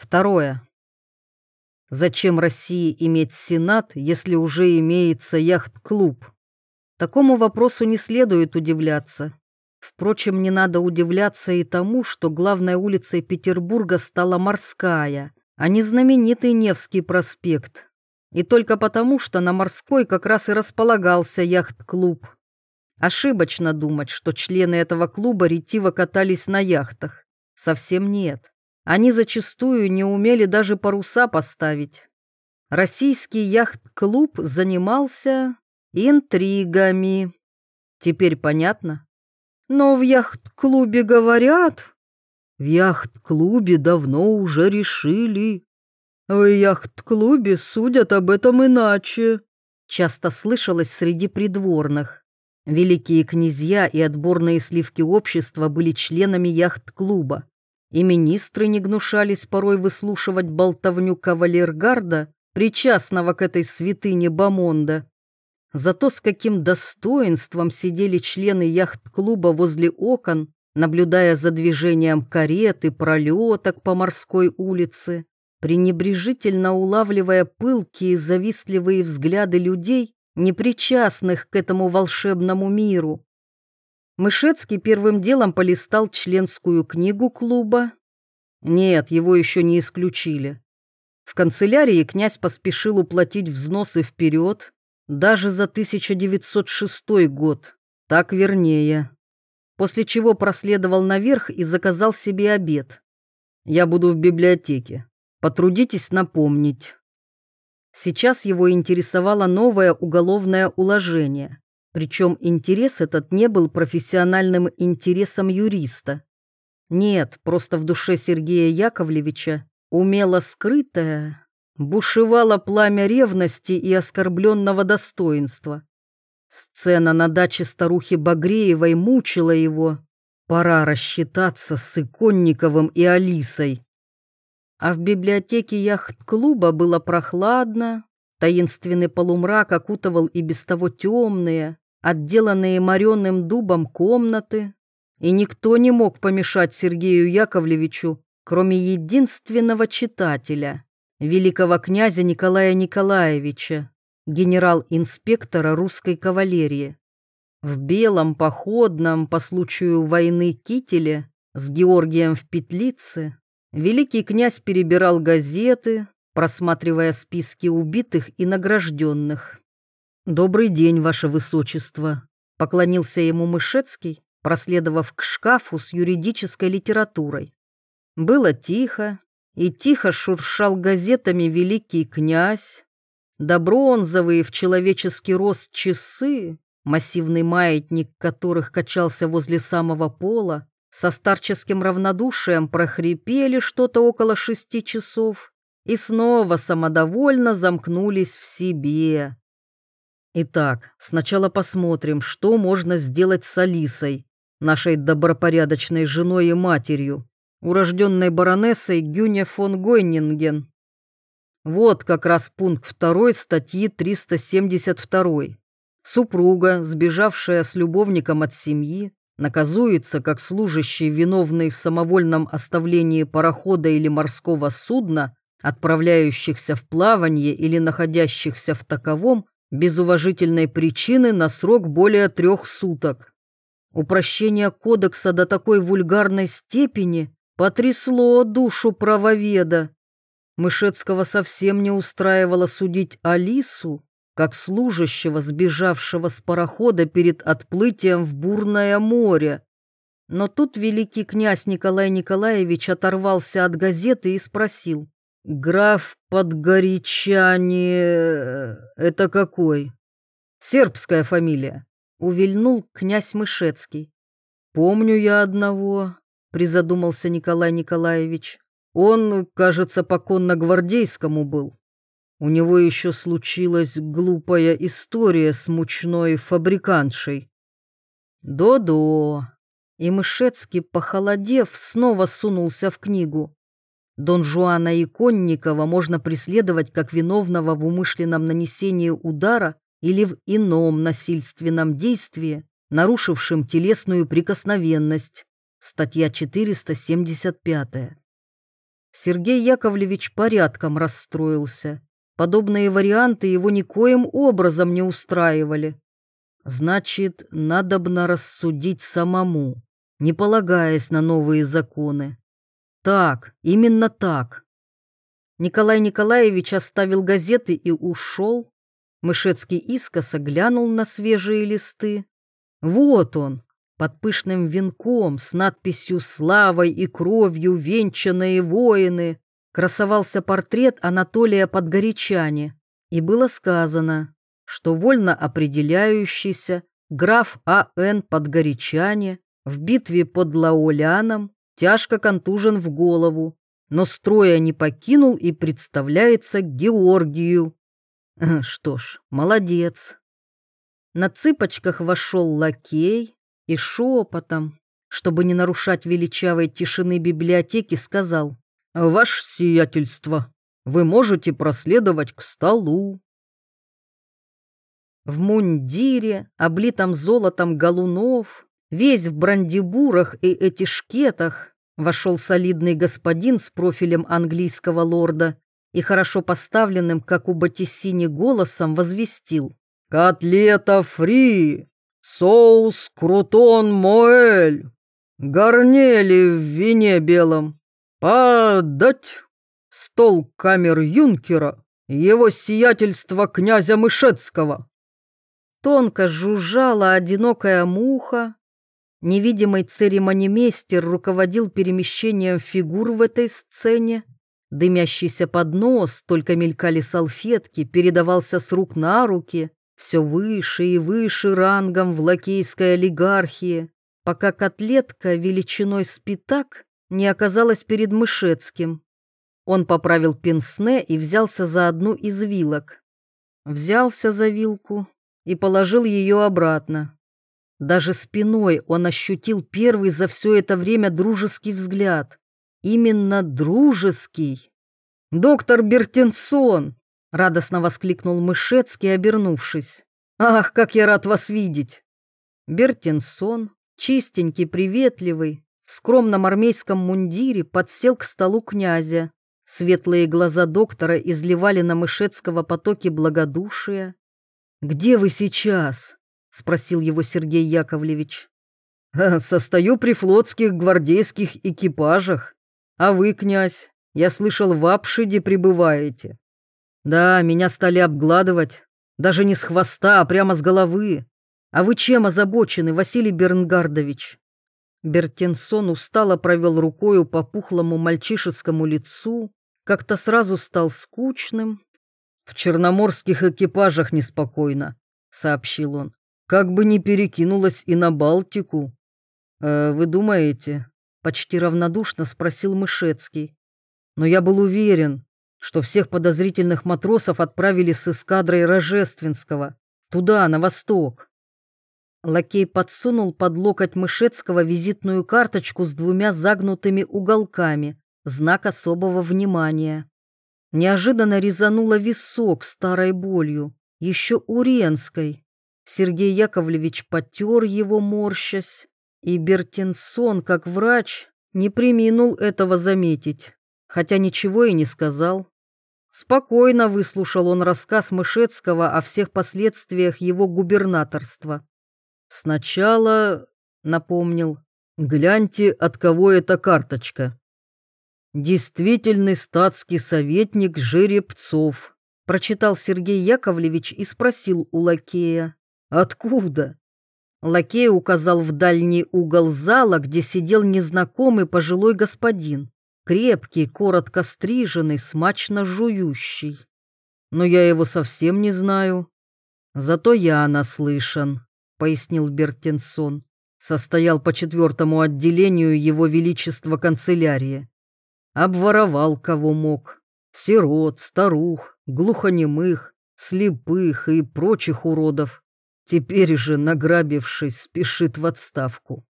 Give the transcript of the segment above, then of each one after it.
Второе. Зачем России иметь Сенат, если уже имеется яхт-клуб? Такому вопросу не следует удивляться. Впрочем, не надо удивляться и тому, что главной улицей Петербурга стала Морская, а не знаменитый Невский проспект. И только потому, что на Морской как раз и располагался яхт-клуб. Ошибочно думать, что члены этого клуба ретиво катались на яхтах. Совсем нет. Они зачастую не умели даже паруса поставить. Российский яхт-клуб занимался интригами. Теперь понятно? Но в яхт-клубе говорят... В яхт-клубе давно уже решили. В яхт-клубе судят об этом иначе. Часто слышалось среди придворных. Великие князья и отборные сливки общества были членами яхт-клуба и министры не гнушались порой выслушивать болтовню кавалергарда, причастного к этой святыне Бамонда. Зато с каким достоинством сидели члены яхт-клуба возле окон, наблюдая за движением карет и пролеток по морской улице, пренебрежительно улавливая пылкие завистливые взгляды людей, непричастных к этому волшебному миру. Мышецкий первым делом полистал членскую книгу клуба. Нет, его еще не исключили. В канцелярии князь поспешил уплатить взносы вперед, даже за 1906 год, так вернее. После чего проследовал наверх и заказал себе обед. «Я буду в библиотеке. Потрудитесь напомнить». Сейчас его интересовало новое уголовное уложение. Причем интерес этот не был профессиональным интересом юриста. Нет, просто в душе Сергея Яковлевича умело скрытое бушевало пламя ревности и оскорбленного достоинства. Сцена на даче старухи Багреевой мучила его. Пора рассчитаться с Иконниковым и Алисой. А в библиотеке яхт-клуба было прохладно, таинственный полумрак окутывал и без того темные, отделанные мореным дубом комнаты, и никто не мог помешать Сергею Яковлевичу, кроме единственного читателя, великого князя Николая Николаевича, генерал-инспектора русской кавалерии. В белом походном по случаю войны кителе с Георгием в петлице великий князь перебирал газеты, просматривая списки убитых и награжденных. «Добрый день, ваше высочество», — поклонился ему Мышецкий, проследовав к шкафу с юридической литературой. Было тихо, и тихо шуршал газетами великий князь. Да бронзовые в человеческий рост часы, массивный маятник которых качался возле самого пола, со старческим равнодушием прохрипели что-то около шести часов и снова самодовольно замкнулись в себе. Итак, сначала посмотрим, что можно сделать с Алисой, нашей добропорядочной женой и матерью, урожденной баронессой Гюне фон Гойнинген. Вот как раз пункт 2 статьи 372. Супруга, сбежавшая с любовником от семьи, наказуется как служащий, виновный в самовольном оставлении парохода или морского судна, отправляющихся в плавание или находящихся в таковом, без уважительной причины на срок более трех суток. Упрощение кодекса до такой вульгарной степени потрясло душу правоведа. Мышецкого совсем не устраивало судить Алису, как служащего, сбежавшего с парохода перед отплытием в бурное море. Но тут великий князь Николай Николаевич оторвался от газеты и спросил, Граф Подгорячане... Это какой? Сербская фамилия. Увильнул князь Мышецкий. Помню я одного, призадумался Николай Николаевич. Он, кажется, поконно гвардейскому был. У него еще случилась глупая история с мучной фабрикантшей. До-до. И Мышецкий, похолодев, снова сунулся в книгу. Дон Жуана Иконникова можно преследовать как виновного в умышленном нанесении удара или в ином насильственном действии, нарушившем телесную прикосновенность. Статья 475. Сергей Яковлевич порядком расстроился. Подобные варианты его никоим образом не устраивали. Значит, надобно рассудить самому, не полагаясь на новые законы. Так, именно так. Николай Николаевич оставил газеты и ушел. Мышецкий искоса глянул на свежие листы. Вот он, под пышным венком с надписью «Славой и кровью венчанные воины» красовался портрет Анатолия Подгорячане, и было сказано, что вольно определяющийся граф А.Н. Подгорячане в битве под Лауляном тяжко контужен в голову, но строя не покинул и представляется Георгию. Что ж, молодец. На цыпочках вошел лакей, и шепотом, чтобы не нарушать величавой тишины библиотеки, сказал «Ваше сиятельство, вы можете проследовать к столу». В мундире, облитом золотом галунов, весь в брандибурах и этишкетах, вошел солидный господин с профилем английского лорда и хорошо поставленным, как у Батисини, голосом возвестил «Котлета фри! соус крутон моэль, горнели в вине белом, подать стол камер юнкера, его сиятельство князя Мышецкого. Тонко жужжала одинокая муха. Невидимый церемонимейстер руководил перемещением фигур в этой сцене. Дымящийся поднос, только мелькали салфетки, передавался с рук на руки все выше и выше рангом в лакейской олигархии, пока котлетка величиной с пятак не оказалась перед Мышецким. Он поправил пенсне и взялся за одну из вилок. Взялся за вилку и положил ее обратно. Даже спиной он ощутил первый за все это время дружеский взгляд. Именно дружеский. «Доктор Бертенсон!» — радостно воскликнул Мышецкий, обернувшись. «Ах, как я рад вас видеть!» Бертинсон, чистенький, приветливый, в скромном армейском мундире подсел к столу князя. Светлые глаза доктора изливали на Мышецкого потоки благодушия. «Где вы сейчас?» — спросил его Сергей Яковлевич. «Состою при флотских гвардейских экипажах. А вы, князь, я слышал, в Апшиде пребываете. Да, меня стали обгладывать. Даже не с хвоста, а прямо с головы. А вы чем озабочены, Василий Бернгардович? Бертенсон устало провел рукою по пухлому мальчишескому лицу, как-то сразу стал скучным. В черноморских экипажах неспокойно, сообщил он. Как бы ни перекинулось и на Балтику. «Э, вы думаете? Почти равнодушно спросил Мышецкий. Но я был уверен, что всех подозрительных матросов отправили с эскадрой Рожественского, туда, на восток. Лакей подсунул под локоть Мышецкого визитную карточку с двумя загнутыми уголками, знак особого внимания. Неожиданно резануло висок старой болью, еще уренской. Сергей Яковлевич потер его, морщась, и Бертенсон, как врач, не приминул этого заметить, хотя ничего и не сказал. Спокойно выслушал он рассказ Мышецкого о всех последствиях его губернаторства. Сначала напомнил, гляньте, от кого эта карточка. Действительный статский советник Жеребцов, прочитал Сергей Яковлевич и спросил у лакея, откуда? Лакей указал в дальний угол зала, где сидел незнакомый пожилой господин крепкий, коротко стриженный, смачно жующий. Но я его совсем не знаю. Зато я наслышан, пояснил Бертенсон. Состоял по четвертому отделению его величества канцелярии. Обворовал кого мог. Сирот, старух, глухонемых, слепых и прочих уродов. Теперь же, награбившись, спешит в отставку.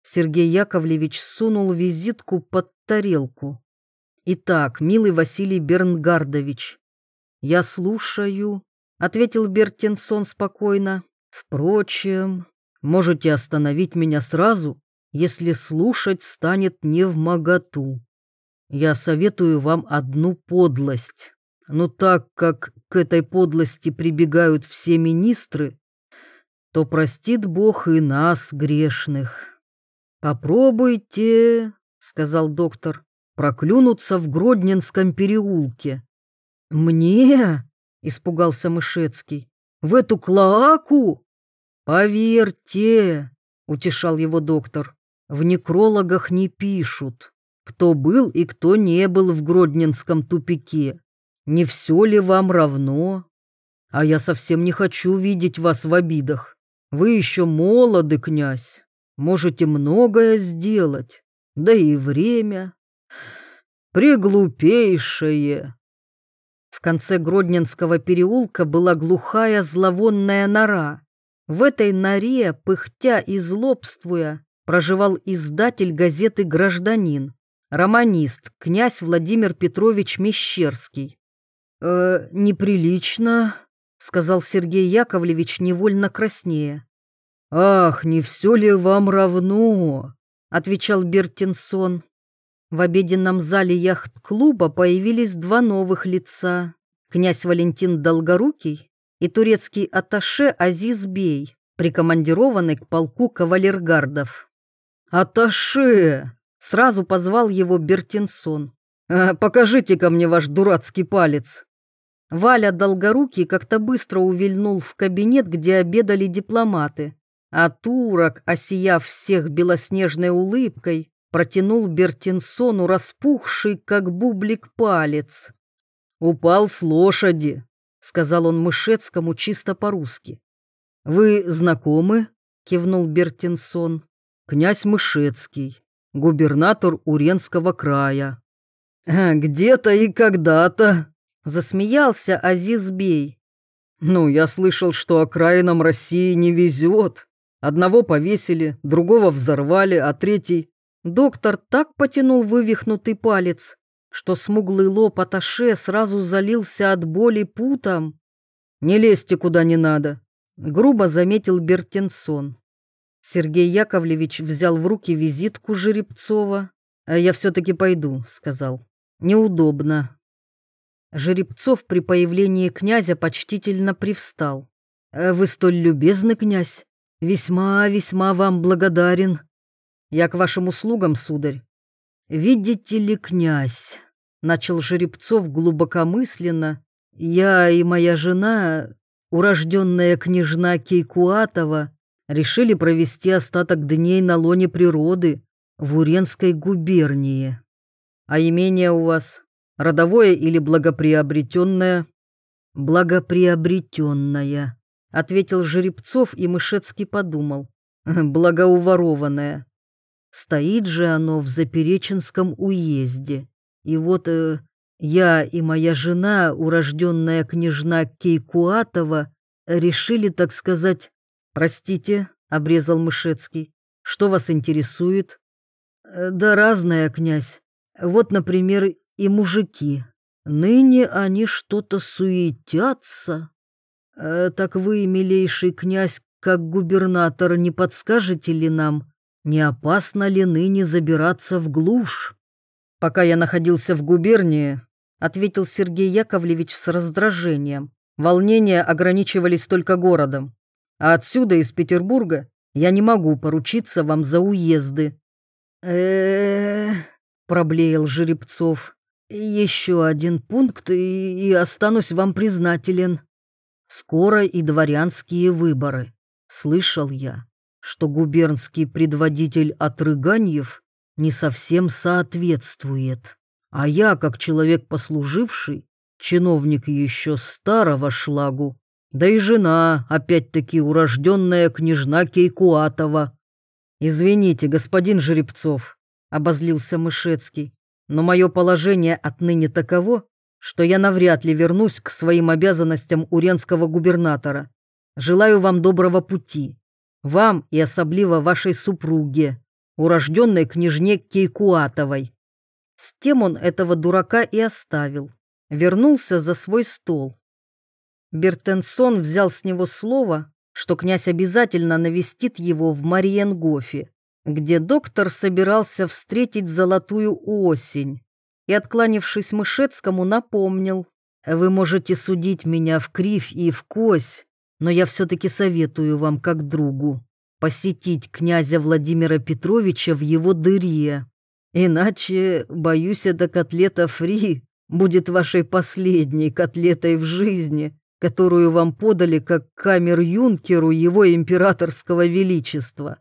Сергей Яковлевич сунул визитку под тарелку. «Итак, милый Василий Бернгардович, я слушаю», — ответил Бертенсон спокойно. «Впрочем, можете остановить меня сразу, если слушать станет не в моготу. я советую вам одну подлость. Но так как к этой подлости прибегают все министры, то простит Бог и нас, грешных. Попробуйте, — сказал доктор, — проклюнуться в Гродненском переулке. Мне? — испугался Мышецкий. В эту клоаку? Поверьте, — утешал его доктор, — в некрологах не пишут, кто был и кто не был в Гродненском тупике. Не все ли вам равно? А я совсем не хочу видеть вас в обидах. Вы еще молоды, князь, можете многое сделать, да и время приглупейшее. В конце Гродненского переулка была глухая зловонная нора. В этой норе, пыхтя и злобствуя, проживал издатель газеты «Гражданин», романист, князь Владимир Петрович Мещерский. «Э, «Неприлично», — сказал Сергей Яковлевич невольно краснее. «Ах, не все ли вам равно?» — отвечал Бертинсон. В обеденном зале яхт-клуба появились два новых лица. Князь Валентин Долгорукий и турецкий атташе Азиз Бей, прикомандированный к полку кавалергардов. «Атташе!» — сразу позвал его Бертинсон. «А, «Покажите-ка мне ваш дурацкий палец!» Валя Долгорукий как-то быстро увильнул в кабинет, где обедали дипломаты, а турок, осияв всех белоснежной улыбкой, протянул Бертинсону распухший, как бублик, палец. «Упал с лошади», — сказал он Мышецкому чисто по-русски. «Вы знакомы?» — кивнул Бертинсон. «Князь Мышецкий, губернатор Уренского края». «Где-то и когда-то», Засмеялся Азизбей. «Ну, я слышал, что окраинам России не везет. Одного повесили, другого взорвали, а третий...» Доктор так потянул вывихнутый палец, что смуглый лоб Аташе сразу залился от боли путом. «Не лезьте куда не надо», — грубо заметил Бертенсон. Сергей Яковлевич взял в руки визитку Жеребцова. «А я все-таки пойду», — сказал. «Неудобно». Жеребцов при появлении князя почтительно привстал. «Э, «Вы столь любезны, князь. Весьма-весьма вам благодарен. Я к вашим услугам, сударь». «Видите ли, князь?» — начал Жеребцов глубокомысленно. «Я и моя жена, урожденная княжна Кейкуатова, решили провести остаток дней на лоне природы в Уренской губернии. А имение у вас Родовое или благоприобретенное?» «Благоприобретенное», — ответил Жеребцов, и Мышецкий подумал. «Благоуворованное. Стоит же оно в Запереченском уезде. И вот э, я и моя жена, урожденная княжна Кейкуатова, решили, так сказать... Простите, — обрезал Мышецкий, — что вас интересует? Э, да разное, князь. Вот, например, и мужики. Ныне они что-то суетятся. Э, так вы, милейший князь, как губернатор, не подскажете ли нам, не опасно ли ныне забираться в глушь? Пока я находился в губернии, ответил Сергей Яковлевич с раздражением. Волнения ограничивались только городом. А отсюда, из Петербурга, я не могу поручиться вам за уезды. э проблеял Жеребцов. Еще один пункт, и, и останусь вам признателен. Скоро и дворянские выборы. Слышал я, что губернский предводитель Отрыганьев не совсем соответствует. А я, как человек послуживший, чиновник еще старого шлагу, да и жена, опять-таки урожденная княжна Кейкуатова. «Извините, господин Жеребцов», — обозлился Мышецкий, но мое положение отныне таково, что я навряд ли вернусь к своим обязанностям уренского губернатора. Желаю вам доброго пути. Вам и особливо вашей супруге, урожденной княжне Кейкуатовой. С тем он этого дурака и оставил. Вернулся за свой стол. Бертенсон взял с него слово, что князь обязательно навестит его в Мариенгофе где доктор собирался встретить золотую осень. и, откланившись Мышецкому, напомнил. «Вы можете судить меня в кривь и в кось, но я все-таки советую вам, как другу, посетить князя Владимира Петровича в его дыре. Иначе, боюсь, эта котлета фри будет вашей последней котлетой в жизни, которую вам подали как камер-юнкеру его императорского величества.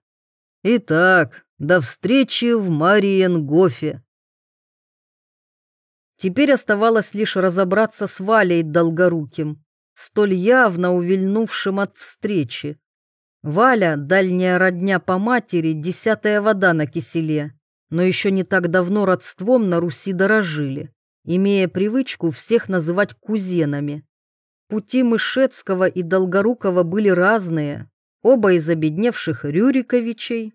Итак, до встречи в Мариенгофе. Теперь оставалось лишь разобраться с Валей Долгоруким, столь явно увильнувшим от встречи. Валя, дальняя родня по матери, десятая вода на киселе, но еще не так давно родством на Руси дорожили, имея привычку всех называть кузенами. Пути Мышецкого и Долгорукова были разные, оба из обедневших Рюриковичей.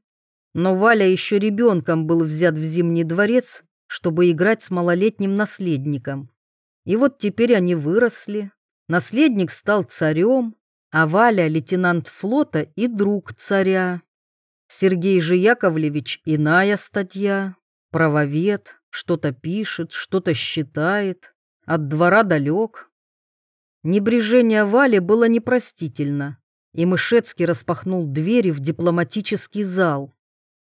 Но Валя еще ребенком был взят в Зимний дворец, чтобы играть с малолетним наследником. И вот теперь они выросли. Наследник стал царем, а Валя — лейтенант флота и друг царя. Сергей же Яковлевич — иная статья, правовед, что-то пишет, что-то считает, от двора далек, Небрежение Вали было непростительно, и Мышецкий распахнул двери в дипломатический зал.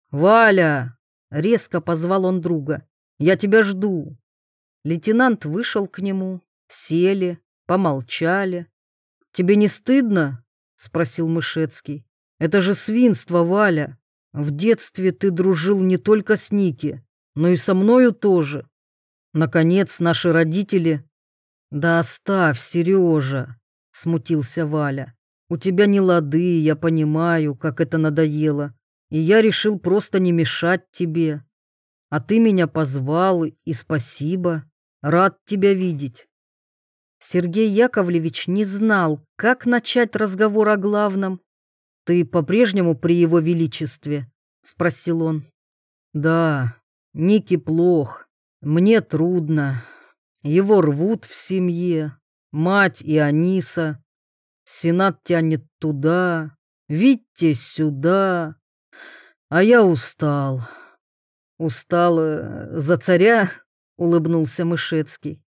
«Валя!» — резко позвал он друга. «Я тебя жду!» Лейтенант вышел к нему, сели, помолчали. «Тебе не стыдно?» — спросил Мышецкий. «Это же свинство, Валя! В детстве ты дружил не только с Ники, но и со мною тоже. Наконец, наши родители «Да оставь, Сережа!» — смутился Валя. «У тебя не лады, я понимаю, как это надоело, и я решил просто не мешать тебе. А ты меня позвал, и спасибо. Рад тебя видеть». Сергей Яковлевич не знал, как начать разговор о главном. «Ты по-прежнему при его величестве?» — спросил он. «Да, Ники плох, мне трудно, его рвут в семье, мать и Аниса. Сенат тянет туда, видите, сюда. А я устал. Устал э, за царя, улыбнулся Мышецкий.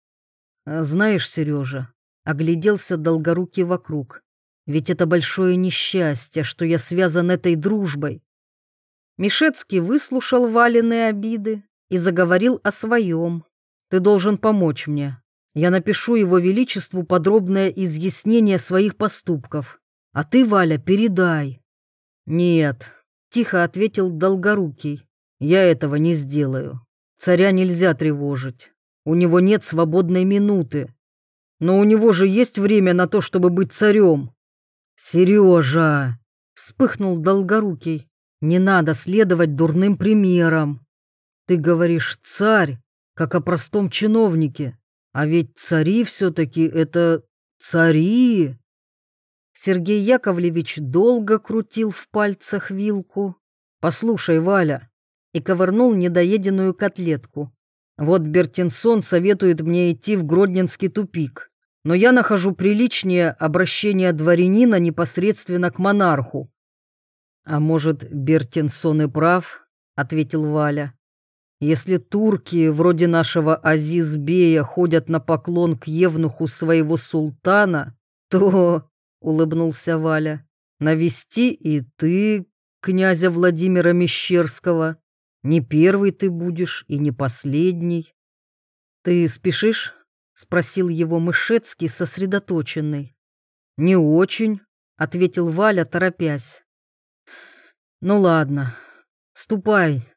«А знаешь, Сережа, огляделся долгорукий вокруг. Ведь это большое несчастье, что я связан этой дружбой. Мишецкий выслушал Валины обиды и заговорил о своем. Ты должен помочь мне. Я напишу его величеству подробное изъяснение своих поступков. А ты, Валя, передай. Нет, тихо ответил Долгорукий. Я этого не сделаю. Царя нельзя тревожить. У него нет свободной минуты. Но у него же есть время на то, чтобы быть царем. Сережа! Вспыхнул Долгорукий. Не надо следовать дурным примерам. Ты говоришь «царь», как о простом чиновнике. А ведь цари все-таки это цари. Сергей Яковлевич долго крутил в пальцах вилку. «Послушай, Валя», и ковырнул недоеденную котлетку. «Вот Бертинсон советует мне идти в Гродненский тупик, но я нахожу приличнее обращение дворянина непосредственно к монарху». «А может, Бертинсон и прав?» — ответил Валя. Если турки, вроде нашего Азизбея, ходят на поклон к евнуху своего султана, то, — улыбнулся Валя, — навести и ты, князя Владимира Мещерского. Не первый ты будешь и не последний. Ты спешишь? — спросил его Мышецкий, сосредоточенный. «Не очень», — ответил Валя, торопясь. «Ну ладно, ступай,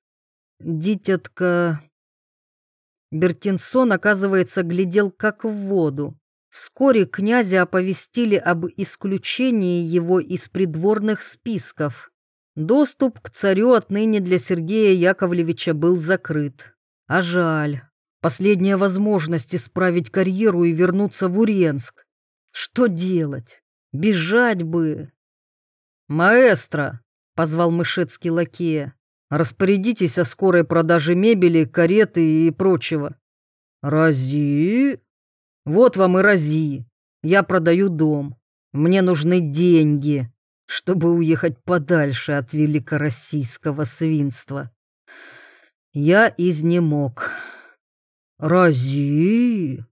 дитятка...» Бертинсон, оказывается, глядел как в воду. Вскоре князя оповестили об исключении его из придворных списков. Доступ к царю отныне для Сергея Яковлевича был закрыт. А жаль. Последняя возможность исправить карьеру и вернуться в Уренск. Что делать? Бежать бы. «Маэстро!» — позвал Мышецкий лакея. Распорядитесь о скорой продаже мебели, кареты и прочего. Рази? Вот вам и рази. Я продаю дом. Мне нужны деньги, чтобы уехать подальше от великороссийского свинства. Я изнемог. Рази.